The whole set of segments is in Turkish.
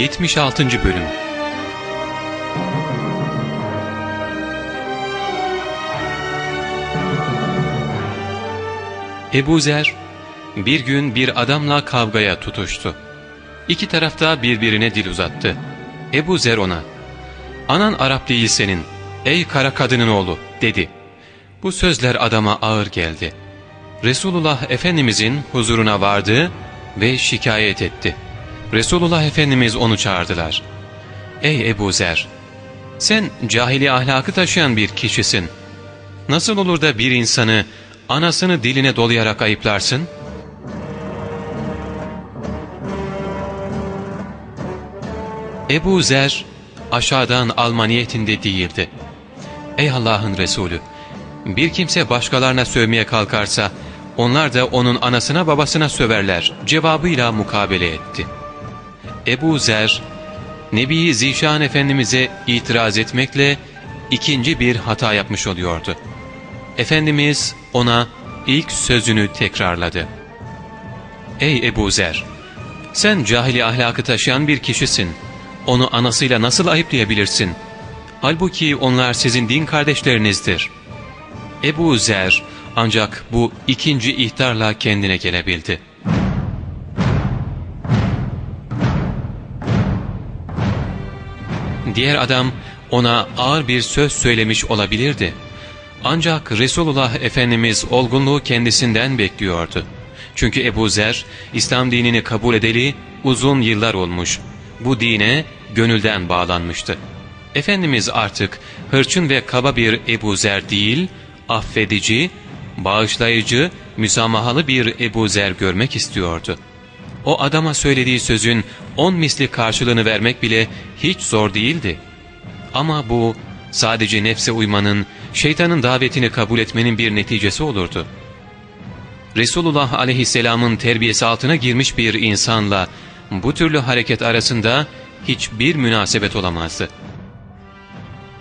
76. Bölüm Ebu Zer bir gün bir adamla kavgaya tutuştu. İki tarafta birbirine dil uzattı. Ebu Zer ona, ''Anan Arap değil senin, ey kara kadının oğlu.'' dedi. Bu sözler adama ağır geldi. Resulullah Efendimizin huzuruna vardı ve şikayet etti. Resulullah Efendimiz onu çağırdılar. ''Ey Ebu Zer, sen cahili ahlakı taşıyan bir kişisin. Nasıl olur da bir insanı anasını diline dolayarak ayıplarsın?'' Ebu Zer aşağıdan alma niyetinde değildi. Ey Allah'ın Resulü! Bir kimse başkalarına sövmeye kalkarsa onlar da onun anasına babasına söverler cevabıyla mukabele etti. Ebu Zer, Nebi Zişan Efendimiz'e itiraz etmekle ikinci bir hata yapmış oluyordu. Efendimiz ona ilk sözünü tekrarladı. Ey Ebu Zer! Sen cahili ahlakı taşıyan bir kişisin. Onu anasıyla nasıl ayıplayabilirsin? Halbuki onlar sizin din kardeşlerinizdir. Ebu Zer ancak bu ikinci ihtarla kendine gelebildi. Diğer adam ona ağır bir söz söylemiş olabilirdi. Ancak Resulullah Efendimiz olgunluğu kendisinden bekliyordu. Çünkü Ebu Zer, İslam dinini kabul edeli uzun yıllar olmuş. Bu dine gönülden bağlanmıştı. Efendimiz artık hırçın ve kaba bir Ebu Zer değil, affedici, bağışlayıcı, müsamahalı bir Ebu Zer görmek istiyordu. O adama söylediği sözün on misli karşılığını vermek bile hiç zor değildi. Ama bu sadece nefse uymanın, şeytanın davetini kabul etmenin bir neticesi olurdu. Resulullah aleyhisselamın terbiyesi altına girmiş bir insanla bu türlü hareket arasında hiçbir münasebet olamazdı.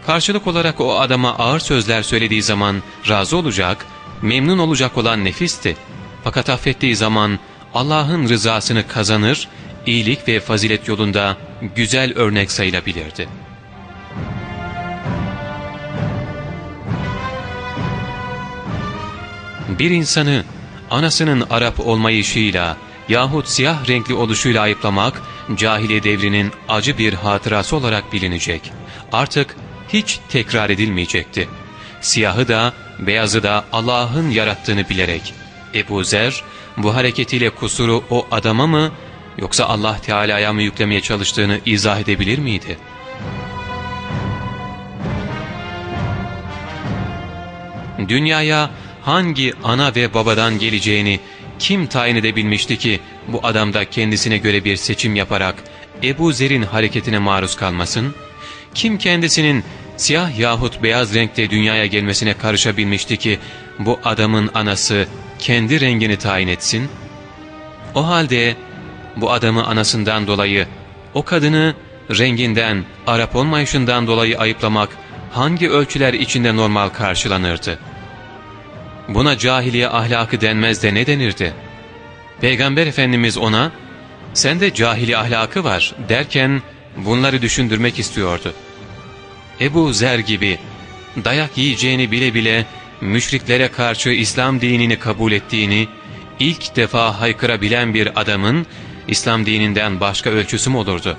Karşılık olarak o adama ağır sözler söylediği zaman razı olacak, memnun olacak olan nefisti. Fakat affettiği zaman Allah'ın rızasını kazanır, iyilik ve fazilet yolunda güzel örnek sayılabilirdi. Bir insanı anasının Arap olmayışıyla yahut siyah renkli oluşuyla ayıplamak, cahiliye devrinin acı bir hatırası olarak bilinecek. Artık hiç tekrar edilmeyecekti. Siyahı da beyazı da Allah'ın yarattığını bilerek Ebu Zer bu hareketiyle kusuru o adama mı yoksa Allah Teala'ya mı yüklemeye çalıştığını izah edebilir miydi? Dünyaya hangi ana ve babadan geleceğini kim tayin edebilmişti ki bu adamda kendisine göre bir seçim yaparak Ebu Zer'in hareketine maruz kalmasın? Kim kendisinin siyah yahut beyaz renkte dünyaya gelmesine karışabilmişti ki bu adamın anası kendi rengini tayin etsin? O halde bu adamı anasından dolayı, o kadını renginden, Arap olmayışından dolayı ayıplamak hangi ölçüler içinde normal karşılanırdı? Buna cahiliye ahlakı denmez de ne denirdi? Peygamber Efendimiz ona, sende cahili ahlakı var derken bunları düşündürmek istiyordu. Ebu Zer gibi dayak yiyeceğini bile bile müşriklere karşı İslam dinini kabul ettiğini ilk defa haykırabilen bir adamın İslam dininden başka ölçüsü mü olurdu?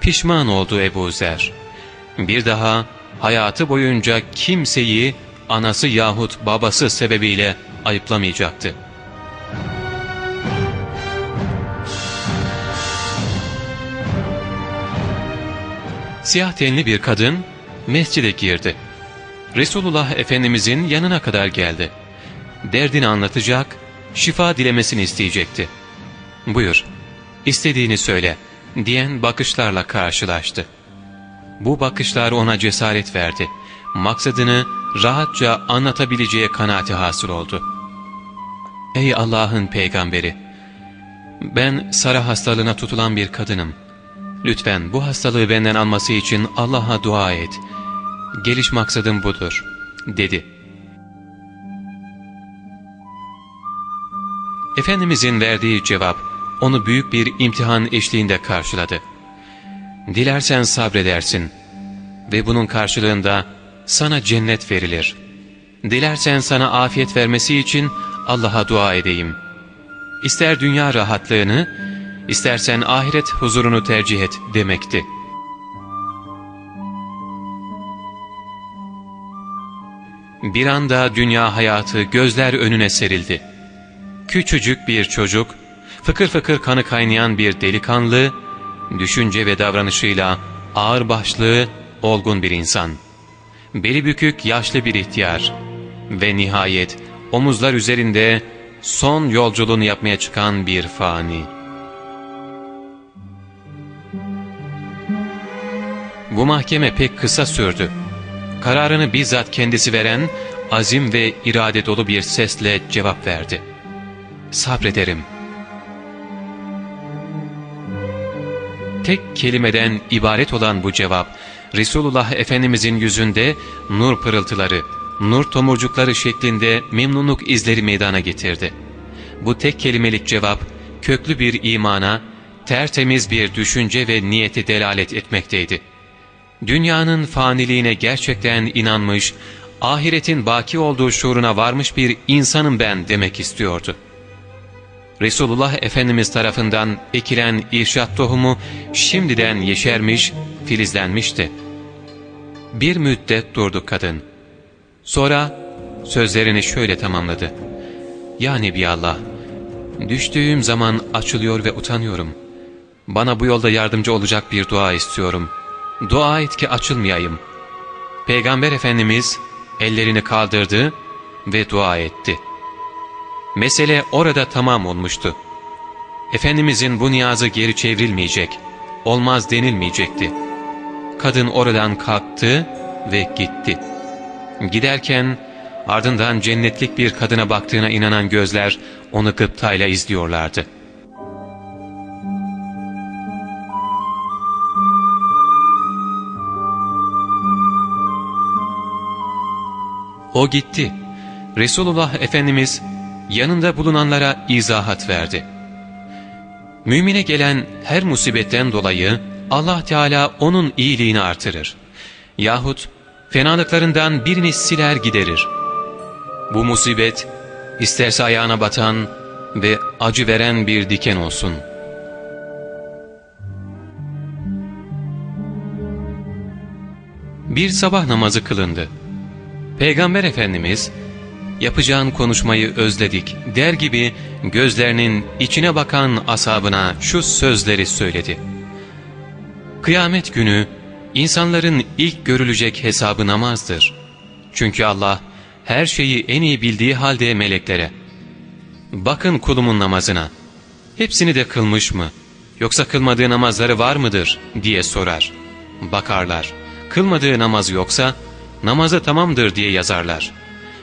Pişman oldu Ebu Zer. Bir daha hayatı boyunca kimseyi anası yahut babası sebebiyle ayıplamayacaktı. Siyah tenli bir kadın mescide girdi. Resulullah Efendimizin yanına kadar geldi. Derdini anlatacak, şifa dilemesini isteyecekti. ''Buyur, istediğini söyle.'' diyen bakışlarla karşılaştı. Bu bakışlar ona cesaret verdi. Maksadını rahatça anlatabileceği kanaati hasıl oldu. ''Ey Allah'ın peygamberi! Ben sarı hastalığına tutulan bir kadınım. Lütfen bu hastalığı benden alması için Allah'a dua et. Geliş maksadım budur.'' dedi. Efendimizin verdiği cevap onu büyük bir imtihan eşliğinde karşıladı. Dilersen sabredersin ve bunun karşılığında sana cennet verilir. Dilersen sana afiyet vermesi için Allah'a dua edeyim. İster dünya rahatlığını, istersen ahiret huzurunu tercih et demekti. Bir anda dünya hayatı gözler önüne serildi. Küçücük bir çocuk, fıkır fıkır kanı kaynayan bir delikanlı, düşünce ve davranışıyla ağırbaşlı, olgun bir insan. Beli bükük yaşlı bir ihtiyar ve nihayet omuzlar üzerinde son yolculuğunu yapmaya çıkan bir fani. Bu mahkeme pek kısa sürdü. Kararını bizzat kendisi veren azim ve irade dolu bir sesle cevap verdi. Sabrederim. Tek kelimeden ibaret olan bu cevap, Resulullah Efendimizin yüzünde nur pırıltıları, nur tomurcukları şeklinde memnunluk izleri meydana getirdi. Bu tek kelimelik cevap, köklü bir imana, tertemiz bir düşünce ve niyeti delalet etmekteydi. Dünyanın faniliğine gerçekten inanmış, ahiretin baki olduğu şuuruna varmış bir insanım ben demek istiyordu. Resulullah Efendimiz tarafından ekilen irşat tohumu şimdiden yeşermiş, filizlenmişti. Bir müddet durdu kadın. Sonra sözlerini şöyle tamamladı. Ya Nebiallah, düştüğüm zaman açılıyor ve utanıyorum. Bana bu yolda yardımcı olacak bir dua istiyorum. Dua et ki açılmayayım. Peygamber Efendimiz ellerini kaldırdı ve dua etti. Mesele orada tamam olmuştu. Efendimizin bu niyazı geri çevrilmeyecek, olmaz denilmeyecekti. Kadın oradan kalktı ve gitti. Giderken ardından cennetlik bir kadına baktığına inanan gözler onu gıptayla izliyorlardı. O gitti. Resulullah Efendimiz yanında bulunanlara izahat verdi. Mümine gelen her musibetten dolayı Allah Teala onun iyiliğini artırır. Yahut fenalıklarından birini siler giderir. Bu musibet isterse ayağına batan ve acı veren bir diken olsun. Bir sabah namazı kılındı. Peygamber Efendimiz yapacağın konuşmayı özledik der gibi gözlerinin içine bakan asabına şu sözleri söyledi. Kıyamet günü insanların ilk görülecek hesabı namazdır. Çünkü Allah her şeyi en iyi bildiği halde meleklere bakın kulumun namazına hepsini de kılmış mı yoksa kılmadığı namazları var mıdır diye sorar. Bakarlar kılmadığı namaz yoksa namazı tamamdır diye yazarlar.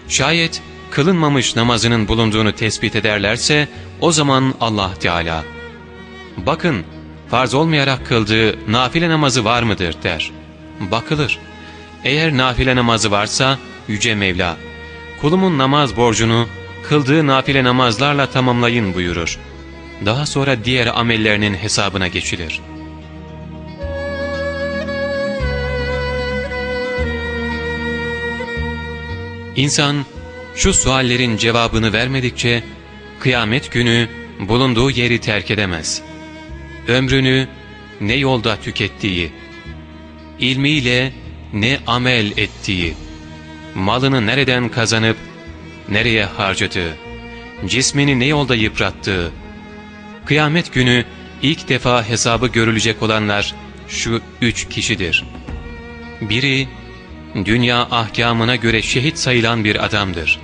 Şayet kılınmamış namazının bulunduğunu tespit ederlerse o zaman Allah Teala bakın farz olmayarak kıldığı nafile namazı var mıdır der. Bakılır. Eğer nafile namazı varsa Yüce Mevla kulumun namaz borcunu kıldığı nafile namazlarla tamamlayın buyurur. Daha sonra diğer amellerinin hesabına geçilir.'' İnsan şu suallerin cevabını vermedikçe kıyamet günü bulunduğu yeri terk edemez. Ömrünü ne yolda tükettiği, ilmiyle ne amel ettiği, malını nereden kazanıp nereye harcadığı, cismini ne yolda yıprattığı, kıyamet günü ilk defa hesabı görülecek olanlar şu üç kişidir. Biri, dünya ahkamına göre şehit sayılan bir adamdır.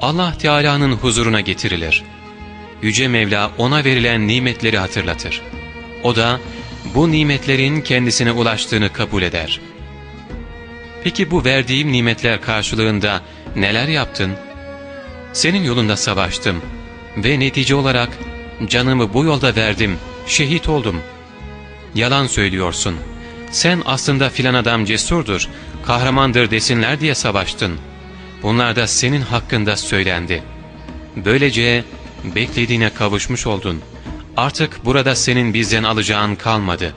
Allah Teala'nın huzuruna getirilir. Yüce Mevla ona verilen nimetleri hatırlatır. O da bu nimetlerin kendisine ulaştığını kabul eder. Peki bu verdiğim nimetler karşılığında neler yaptın? Senin yolunda savaştım ve netice olarak canımı bu yolda verdim, şehit oldum. Yalan söylüyorsun. Sen aslında filan adam cesurdur, kahramandır desinler diye savaştın. Bunlar da senin hakkında söylendi. Böylece beklediğine kavuşmuş oldun. Artık burada senin bizden alacağın kalmadı.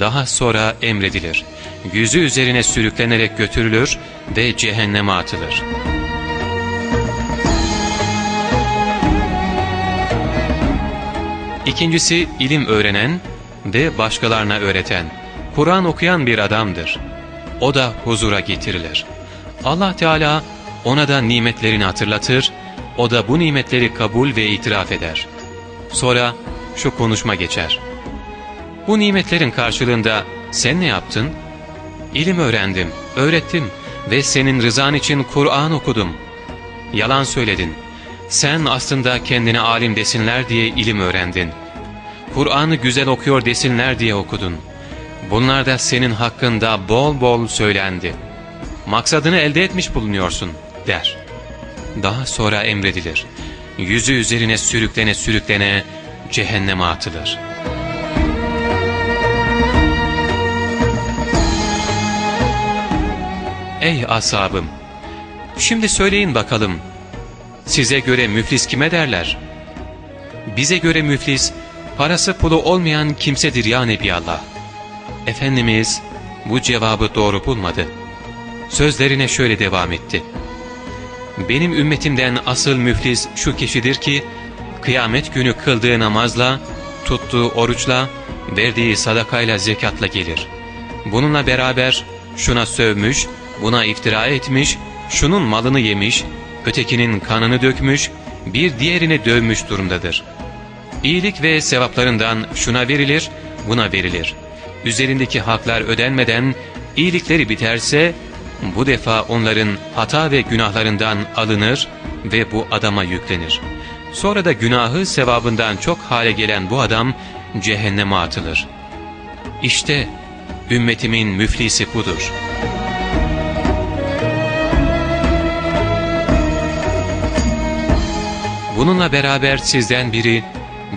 Daha sonra emredilir. Yüzü üzerine sürüklenerek götürülür ve cehenneme atılır. İkincisi ilim öğrenen ve başkalarına öğreten, Kur'an okuyan bir adamdır. O da huzura getirilir. Allah Teala ona da nimetlerini hatırlatır, o da bu nimetleri kabul ve itiraf eder. Sonra şu konuşma geçer. Bu nimetlerin karşılığında sen ne yaptın? İlim öğrendim, öğrettim ve senin rızan için Kur'an okudum. Yalan söyledin. Sen aslında kendine alim desinler diye ilim öğrendin. Kur'an'ı güzel okuyor desinler diye okudun. Bunlar da senin hakkında bol bol söylendi. Maksadını elde etmiş bulunuyorsun der. Daha sonra emredilir. Yüzü üzerine sürüklene sürüklene cehenneme atılır. Ey ashabım! Şimdi söyleyin bakalım. Size göre müflis kime derler? Bize göre müflis, parası pulu olmayan kimsedir ya Nebiallah. Efendimiz bu cevabı doğru bulmadı. Sözlerine şöyle devam etti. Benim ümmetimden asıl müflis şu kişidir ki, kıyamet günü kıldığı namazla, tuttuğu oruçla, verdiği sadakayla zekatla gelir. Bununla beraber şuna sövmüş, buna iftira etmiş, şunun malını yemiş, ötekinin kanını dökmüş, bir diğerini dövmüş durumdadır. İyilik ve sevaplarından şuna verilir, buna verilir. Üzerindeki haklar ödenmeden iyilikleri biterse, bu defa onların hata ve günahlarından alınır ve bu adama yüklenir. Sonra da günahı sevabından çok hale gelen bu adam cehenneme atılır. İşte ümmetimin müflisi budur.'' Bununla beraber sizden biri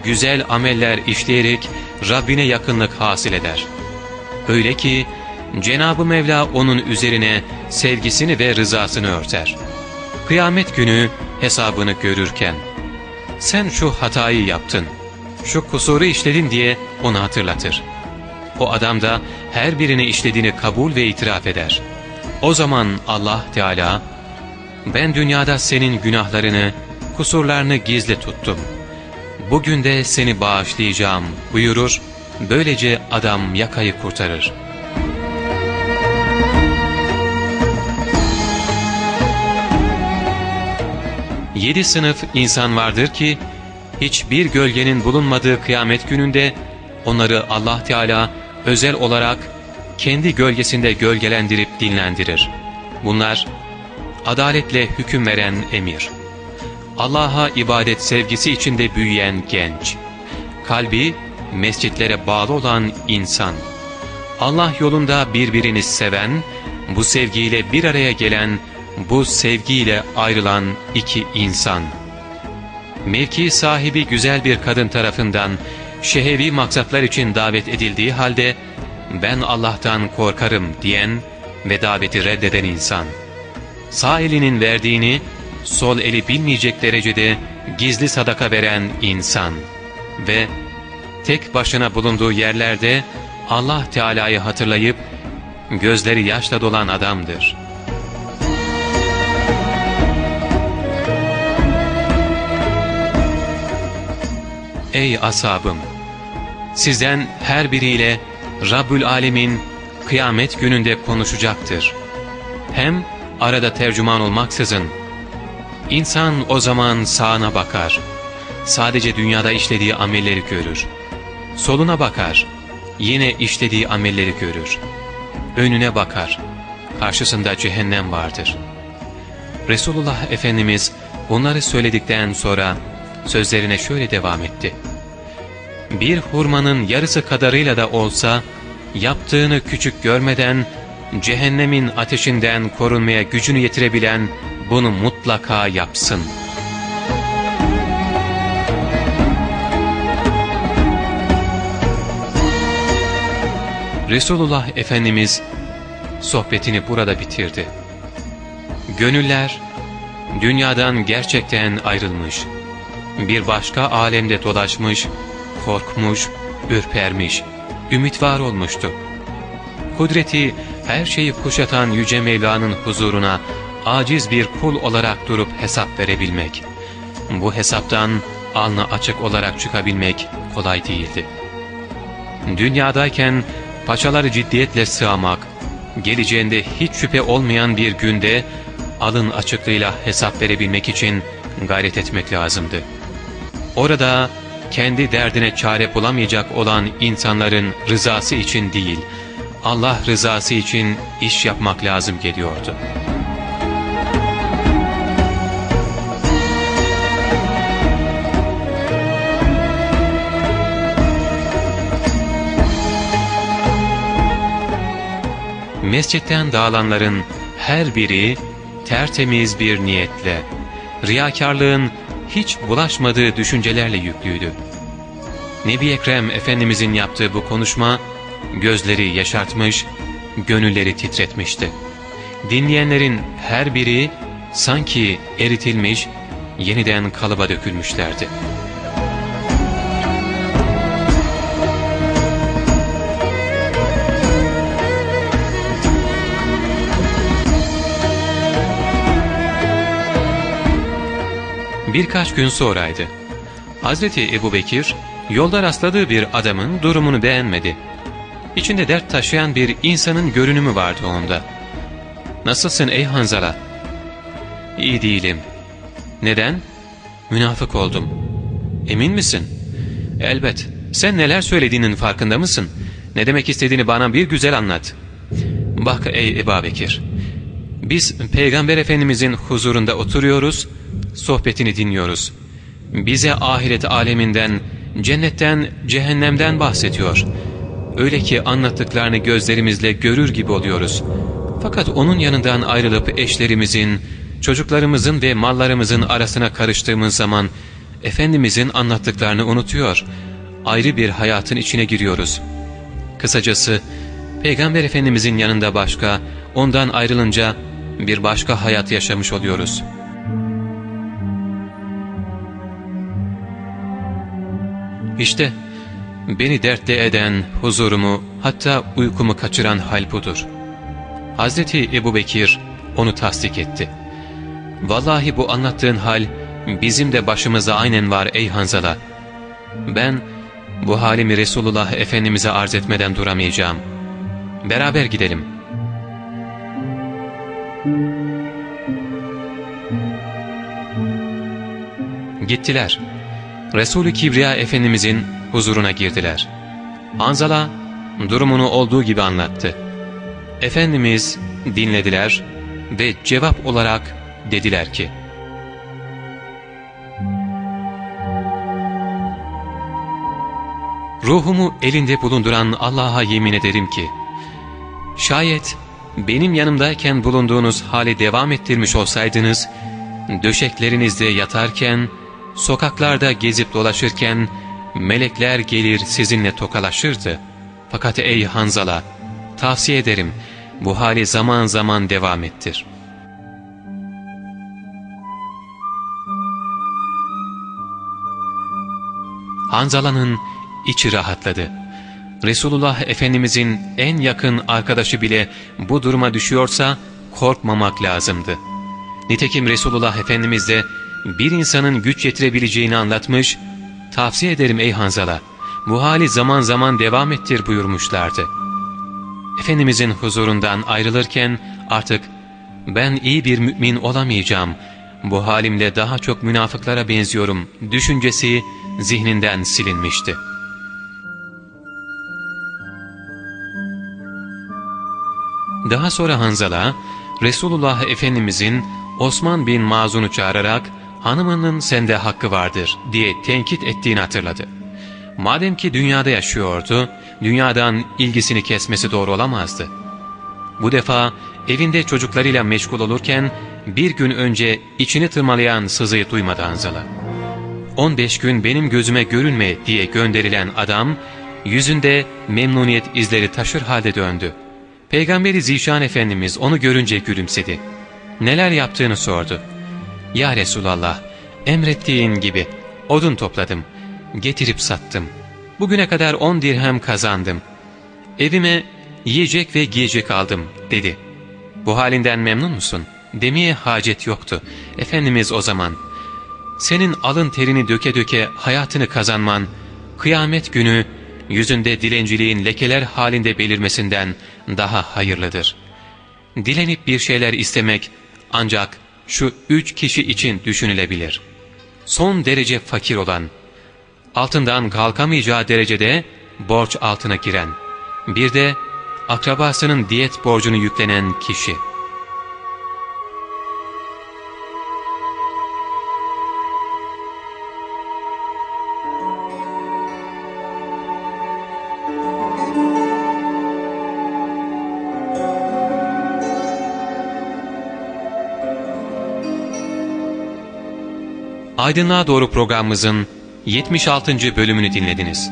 güzel ameller işleyerek Rabbine yakınlık hasıl eder. Öyle ki Cenab-ı Mevla onun üzerine sevgisini ve rızasını örter. Kıyamet günü hesabını görürken sen şu hatayı yaptın, şu kusuru işledin diye onu hatırlatır. O adam da her birini işlediğini kabul ve itiraf eder. O zaman Allah Teala ben dünyada senin günahlarını kusurlarını gizli tuttum. Bugün de seni bağışlayacağım buyurur, böylece adam yakayı kurtarır. Yedi sınıf insan vardır ki, hiçbir gölgenin bulunmadığı kıyamet gününde onları Allah Teala özel olarak kendi gölgesinde gölgelendirip dinlendirir. Bunlar, adaletle hüküm veren emir, Allah'a ibadet sevgisi içinde büyüyen genç, kalbi mescitlere bağlı olan insan, Allah yolunda birbirini seven, bu sevgiyle bir araya gelen, bu sevgiyle ayrılan iki insan. Mevki sahibi güzel bir kadın tarafından şehevi maksatlar için davet edildiği halde, ben Allah'tan korkarım diyen ve daveti reddeden insan. Sağ elinin verdiğini sol eli bilmeyecek derecede gizli sadaka veren insan ve tek başına bulunduğu yerlerde Allah Teala'yı hatırlayıp gözleri yaşla dolan adamdır. Ey asabım! Sizden her biriyle Rabbül Alemin kıyamet gününde konuşacaktır. Hem arada tercüman olmaksızın İnsan o zaman sağına bakar. Sadece dünyada işlediği amelleri görür. Soluna bakar. Yine işlediği amelleri görür. Önüne bakar. Karşısında cehennem vardır. Resulullah Efendimiz bunları söyledikten sonra sözlerine şöyle devam etti. Bir hurmanın yarısı kadarıyla da olsa yaptığını küçük görmeden cehennemin ateşinden korunmaya gücünü yetirebilen bunu mutlaka yapsın. Resulullah Efendimiz sohbetini burada bitirdi. Gönüller dünyadan gerçekten ayrılmış, bir başka alemde dolaşmış, korkmuş, ürpermiş. ümit var olmuştu. Kudreti her şeyi kuşatan Yüce Mevla'nın huzuruna aciz bir kul olarak durup hesap verebilmek. Bu hesaptan alnı açık olarak çıkabilmek kolay değildi. Dünyadayken paçaları ciddiyetle sığamak, geleceğinde hiç şüphe olmayan bir günde alın açıklığıyla hesap verebilmek için gayret etmek lazımdı. Orada kendi derdine çare bulamayacak olan insanların rızası için değil, Allah rızası için iş yapmak lazım geliyordu. Mescitten dağılanların her biri tertemiz bir niyetle, riyakarlığın hiç bulaşmadığı düşüncelerle yüklüydü. Nebi Ekrem Efendimizin yaptığı bu konuşma, gözleri yaşartmış, gönülleri titretmişti. Dinleyenlerin her biri sanki eritilmiş, yeniden kalıba dökülmüşlerdi. Birkaç gün sonraydı. Hazreti Ebu Bekir, yolda rastladığı bir adamın durumunu beğenmedi. İçinde dert taşıyan bir insanın görünümü vardı onda. ''Nasılsın ey Hanzala?'' ''İyi değilim.'' ''Neden?'' ''Münafık oldum.'' ''Emin misin?'' ''Elbet. Sen neler söylediğinin farkında mısın? Ne demek istediğini bana bir güzel anlat.'' ''Bak ey Ebu Bekir, biz Peygamber Efendimizin huzurunda oturuyoruz, sohbetini dinliyoruz. Bize ahiret aleminden, cennetten, cehennemden bahsediyor. Öyle ki anlattıklarını gözlerimizle görür gibi oluyoruz. Fakat onun yanından ayrılıp eşlerimizin, çocuklarımızın ve mallarımızın arasına karıştığımız zaman Efendimizin anlattıklarını unutuyor. Ayrı bir hayatın içine giriyoruz. Kısacası Peygamber Efendimizin yanında başka, ondan ayrılınca bir başka hayat yaşamış oluyoruz.'' İşte beni dertte eden, huzurumu hatta uykumu kaçıran hal budur. Hazreti Ebu Bekir onu tasdik etti. Vallahi bu anlattığın hal bizim de başımıza aynen var ey Hanzala. Ben bu halimi Resulullah Efendimiz'e arz etmeden duramayacağım. Beraber gidelim. Gittiler. Resulü Kibriya Efendimizin huzuruna girdiler. Hanzala durumunu olduğu gibi anlattı. Efendimiz dinlediler ve cevap olarak dediler ki Ruhumu elinde bulunduran Allah'a yemin ederim ki şayet benim yanımdayken bulunduğunuz hali devam ettirmiş olsaydınız döşeklerinizde yatarken Sokaklarda gezip dolaşırken melekler gelir sizinle tokalaşırdı. Fakat ey Hanzala tavsiye ederim bu hali zaman zaman devam ettir. Hanzala'nın içi rahatladı. Resulullah Efendimizin en yakın arkadaşı bile bu duruma düşüyorsa korkmamak lazımdı. Nitekim Resulullah Efendimiz de bir insanın güç yetirebileceğini anlatmış, tavsiye ederim ey Hanzala, bu hali zaman zaman devam ettir buyurmuşlardı. Efendimizin huzurundan ayrılırken artık ben iyi bir mümin olamayacağım, bu halimle daha çok münafıklara benziyorum düşüncesi zihninden silinmişti. Daha sonra Hanzala, Resulullah Efendimizin Osman bin Mazun'u çağırarak hanımının sende hakkı vardır diye tenkit ettiğini hatırladı. Madem ki dünyada yaşıyordu, dünyadan ilgisini kesmesi doğru olamazdı. Bu defa evinde çocuklarıyla meşgul olurken bir gün önce içini tırmalayan sızıyı duymadı Hanzala. 15 gün benim gözüme görünme diye gönderilen adam yüzünde memnuniyet izleri taşır halde döndü. Peygamberi Zişan Efendimiz onu görünce gülümsedi. Neler yaptığını sordu. ''Ya Resulallah, emrettiğin gibi odun topladım, getirip sattım. Bugüne kadar on dirhem kazandım. Evime yiyecek ve giyecek aldım dedi. Bu halinden memnun musun? Demeye hacet yoktu. Efendimiz o zaman, senin alın terini döke döke hayatını kazanman, kıyamet günü yüzünde dilenciliğin lekeler halinde belirmesinden daha hayırlıdır. Dilenip bir şeyler istemek ancak şu üç kişi için düşünülebilir. Son derece fakir olan, altından kalkamayacağı derecede borç altına giren, bir de akrabasının diyet borcunu yüklenen kişi. Aydınlığa Doğru programımızın 76. bölümünü dinlediniz.